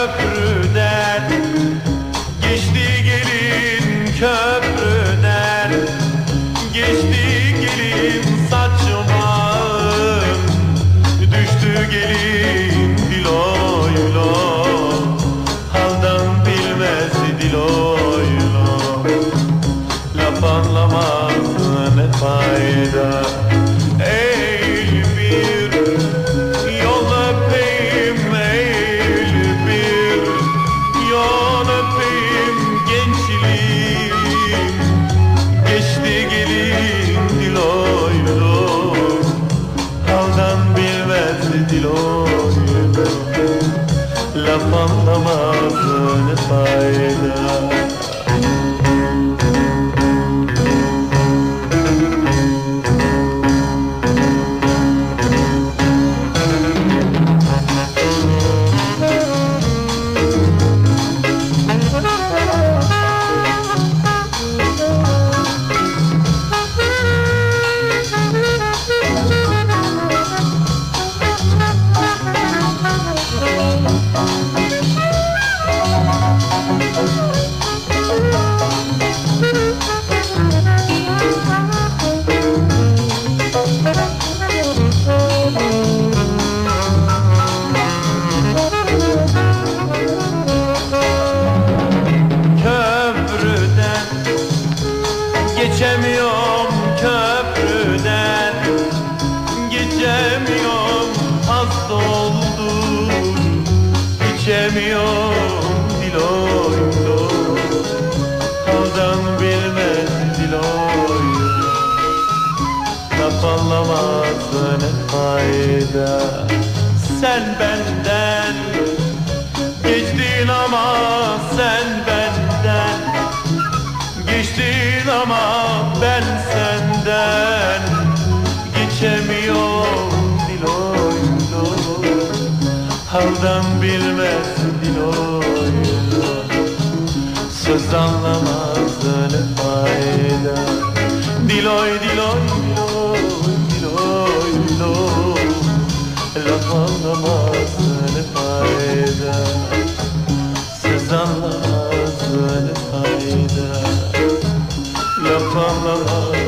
köprüden Geçti gelin köprüden. Geçti gelin saçıma Düştü gelin diloylo Haldan bilmez diloylo Laf anlamaz ne fayda? Bilmez diloy diloy Laf Geçemiyorum köprüden Geçemiyorum hasta oldum İçemiyorum fayda Sen benden Geçtin ama sen benden. Geçtin ama ben senden Geçemiyorum diloy diloy Haldan bilmez diloy diloy Söz anlamaz ne fayda? Diloy diloy anlamaz öyle fayda? Siz anlamaz öyle fayda? Laf anlamaz